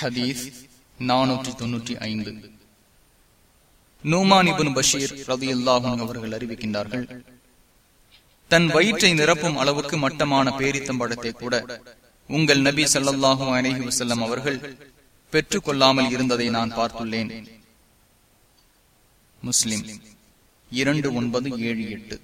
ஹதீஸ் நானூற்றி தொன்னூற்றி ஐந்து. நூமானிபுன் பஷீர் ரவி அல்லாஹும் அவர்கள் அறிவிக்கின்றார்கள் தன் வயிற்றை நிரப்பும் அளவுக்கு மட்டமான பேரித்தம்படத்தை கூட உங்கள் நபி சல்லாஹூ அலஹி வசல்லம் அவர்கள் பெற்றுக் கொள்ளாமல் இருந்ததை நான் பார்த்துள்ளேன். முஸ்லிம் இரண்டு ஒன்பது ஏழு எட்டு.